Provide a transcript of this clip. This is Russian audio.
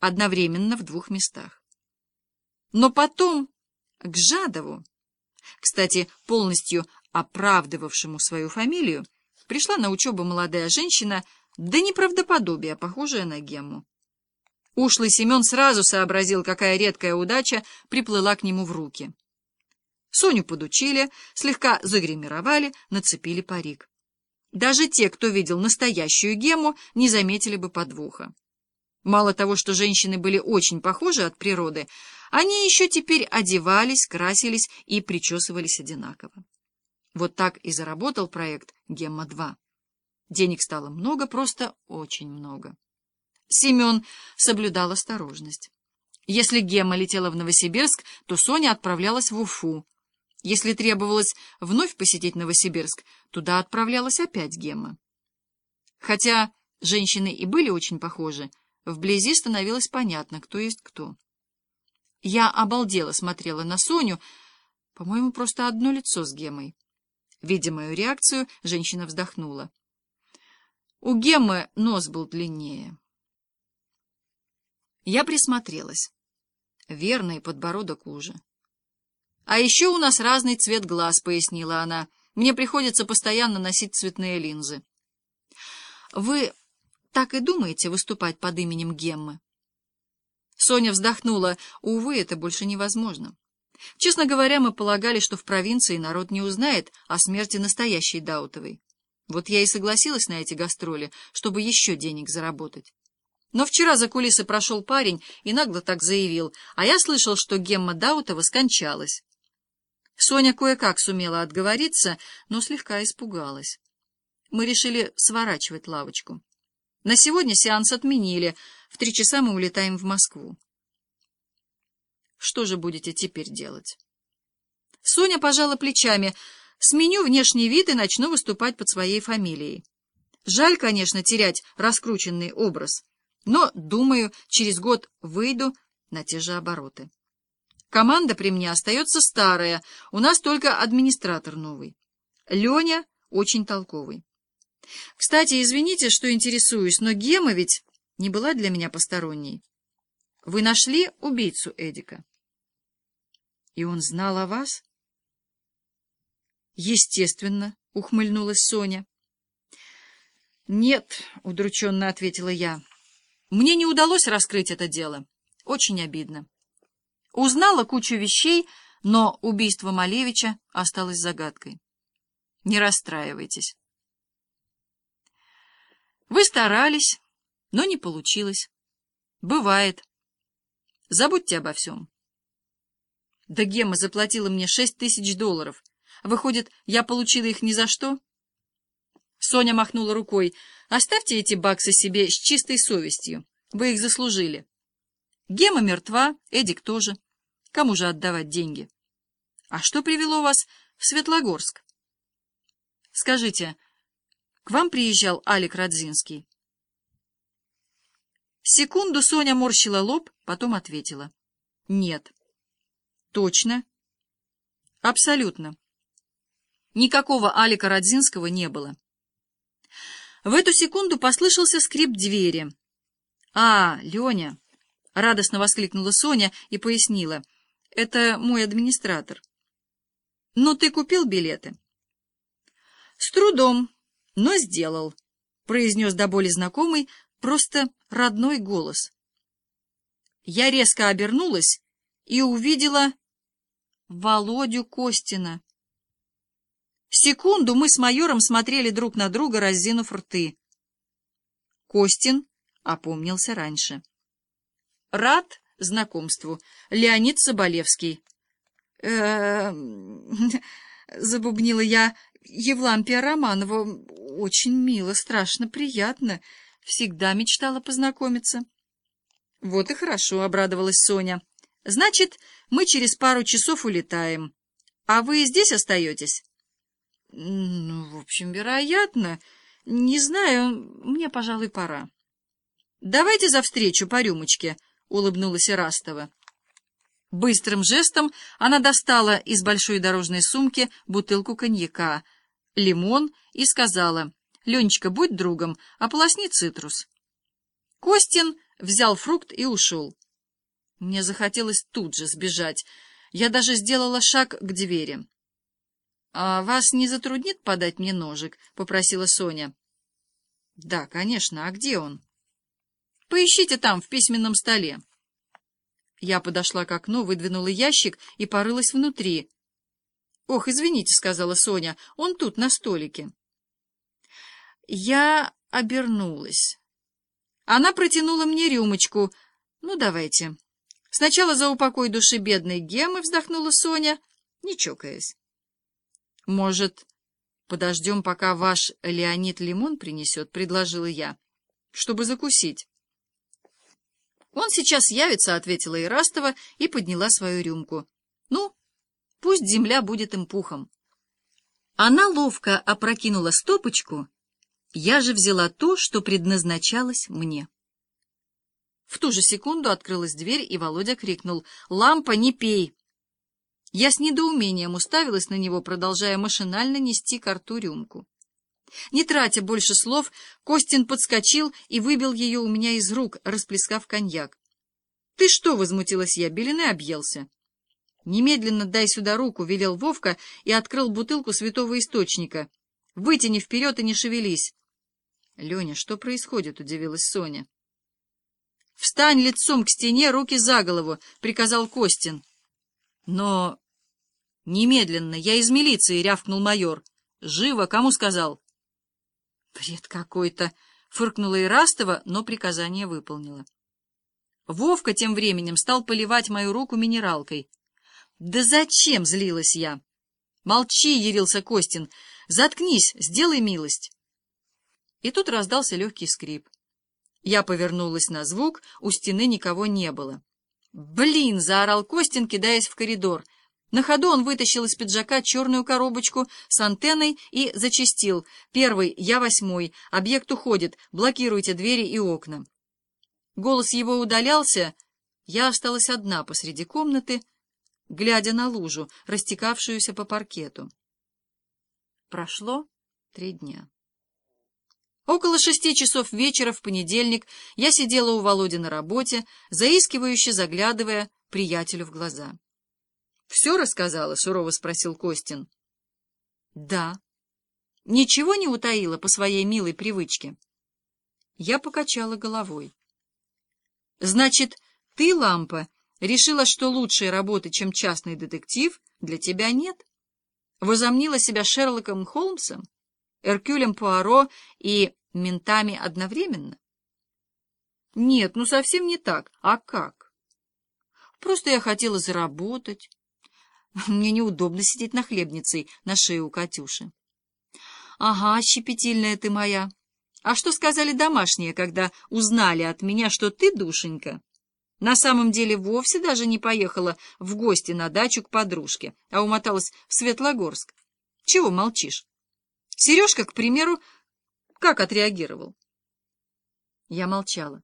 одновременно в двух местах. Но потом к Жадову, кстати, полностью оправдывавшему свою фамилию, пришла на учебу молодая женщина, да неправдоподобие, похожая на Гемму. Ушлый Семен сразу сообразил, какая редкая удача приплыла к нему в руки. Соню подучили, слегка загримировали, нацепили парик. Даже те, кто видел настоящую Гему, не заметили бы подвоха. Мало того, что женщины были очень похожи от природы, они еще теперь одевались, красились и причесывались одинаково. Вот так и заработал проект «Гемма-2». Денег стало много, просто очень много. Семен соблюдал осторожность. Если Гемма летела в Новосибирск, то Соня отправлялась в Уфу. Если требовалось вновь посетить Новосибирск, туда отправлялась опять Гемма. Хотя женщины и были очень похожи, вблизи становилось понятно, кто есть кто. Я обалдела смотрела на Соню, по-моему, просто одно лицо с Гемой. Видя мою реакцию, женщина вздохнула. У Геммы нос был длиннее. Я присмотрелась. Верный подбородок уже. «А еще у нас разный цвет глаз», — пояснила она. «Мне приходится постоянно носить цветные линзы». «Вы так и думаете выступать под именем Геммы?» Соня вздохнула. «Увы, это больше невозможно. Честно говоря, мы полагали, что в провинции народ не узнает о смерти настоящей Даутовой. Вот я и согласилась на эти гастроли, чтобы еще денег заработать. Но вчера за кулисы прошел парень и нагло так заявил, а я слышал, что Гемма Даутова скончалась. Соня кое-как сумела отговориться, но слегка испугалась. Мы решили сворачивать лавочку. На сегодня сеанс отменили. В три часа мы улетаем в Москву. Что же будете теперь делать? Соня пожала плечами. Сменю внешний вид и начну выступать под своей фамилией. Жаль, конечно, терять раскрученный образ, но, думаю, через год выйду на те же обороты. Команда при мне остается старая, у нас только администратор новый. Леня очень толковый. Кстати, извините, что интересуюсь, но Гема ведь не была для меня посторонней. Вы нашли убийцу Эдика? И он знал о вас? Естественно, ухмыльнулась Соня. Нет, удрученно ответила я. Мне не удалось раскрыть это дело. Очень обидно. Узнала кучу вещей, но убийство Малевича осталось загадкой. Не расстраивайтесь. Вы старались, но не получилось. Бывает. Забудьте обо всем. Да Гемма заплатила мне шесть тысяч долларов. Выходит, я получила их ни за что? Соня махнула рукой. Оставьте эти баксы себе с чистой совестью. Вы их заслужили. Гема мертва, Эдик тоже. Кому же отдавать деньги? А что привело вас в Светлогорск? Скажите, к вам приезжал Алик Радзинский? Секунду Соня морщила лоб, потом ответила. Нет. Точно? Абсолютно. Никакого Алика Радзинского не было. В эту секунду послышался скрип двери. «А, Леня!» — радостно воскликнула Соня и пояснила. «Это мой администратор». «Ну, ты купил билеты?» «С трудом, но сделал», — произнес до боли знакомый, просто родной голос. Я резко обернулась и увидела Володю Костина. Секунду мы с майором смотрели друг на друга, разинув рты. Костин опомнился раньше. Рад знакомству. Леонид Соболевский. Э забубнила я. Евлампия Романова. Очень мило, страшно приятно. Всегда мечтала познакомиться. Вот и хорошо, обрадовалась Соня. Значит, мы через пару часов улетаем. А вы здесь остаетесь? Ну, в общем, вероятно. Не знаю, мне, пожалуй, пора. Давайте за встречу по рюмочке, улыбнулась Ирастова. Быстрым жестом она достала из большой дорожной сумки бутылку коньяка, лимон и сказала, «Ленечка, будь другом, ополосни цитрус». Костин взял фрукт и ушел. Мне захотелось тут же сбежать. Я даже сделала шаг к двери. — А вас не затруднит подать мне ножик? — попросила Соня. — Да, конечно. А где он? — Поищите там, в письменном столе. Я подошла к окну, выдвинула ящик и порылась внутри. — Ох, извините, — сказала Соня, — он тут, на столике. Я обернулась. Она протянула мне рюмочку. Ну, давайте. Сначала за упокой души бедной Гемы вздохнула Соня, не чокаясь. Может, подождем, пока ваш Леонид лимон принесет, предложила я, чтобы закусить. Он сейчас явится, ответила Ирастова и подняла свою рюмку. Ну, пусть земля будет им пухом. Она ловко опрокинула стопочку я же взяла то, что предназначалось мне. В ту же секунду открылась дверь, и Володя крикнул «Лампа, не пей!». Я с недоумением уставилась на него, продолжая машинально нести к рту рюмку. Не тратя больше слов, Костин подскочил и выбил ее у меня из рук, расплескав коньяк. — Ты что? — возмутилась я. — Белины объелся. — Немедленно дай сюда руку, — велел Вовка и открыл бутылку святого источника. — Вытяни вперед и не шевелись. Леня, что происходит? — удивилась Соня. — Встань лицом к стене, руки за голову, — приказал Костин. — Но... — Немедленно, я из милиции, — рявкнул майор. — Живо, кому сказал? — Бред какой-то, — фыркнула Ирастова, но приказание выполнила. Вовка тем временем стал поливать мою руку минералкой. — Да зачем? — злилась я. — Молчи, — ярился Костин. — Заткнись, сделай милость. И тут раздался легкий скрип. Я повернулась на звук, у стены никого не было. «Блин!» — заорал Костин, кидаясь в коридор. На ходу он вытащил из пиджака черную коробочку с антенной и зачистил. «Первый, я восьмой. Объект уходит. Блокируйте двери и окна». Голос его удалялся. Я осталась одна посреди комнаты, глядя на лужу, растекавшуюся по паркету. Прошло три дня. Около шести часов вечера в понедельник я сидела у Володи на работе, заискивающе заглядывая приятелю в глаза. — Все рассказала? — сурово спросил Костин. — Да. Ничего не утаила по своей милой привычке. Я покачала головой. — Значит, ты, Лампа, решила, что лучшей работы, чем частный детектив, для тебя нет? Возомнила себя Шерлоком Холмсом, Эркюлем Пуаро и ментами одновременно? Нет, ну совсем не так. А как? Просто я хотела заработать. Мне неудобно сидеть на хлебнице на шее у Катюши. Ага, щепетильная ты моя. А что сказали домашние, когда узнали от меня, что ты, душенька, на самом деле вовсе даже не поехала в гости на дачу к подружке, а умоталась в Светлогорск? Чего молчишь? Сережка, к примеру, как отреагировал? Я молчала.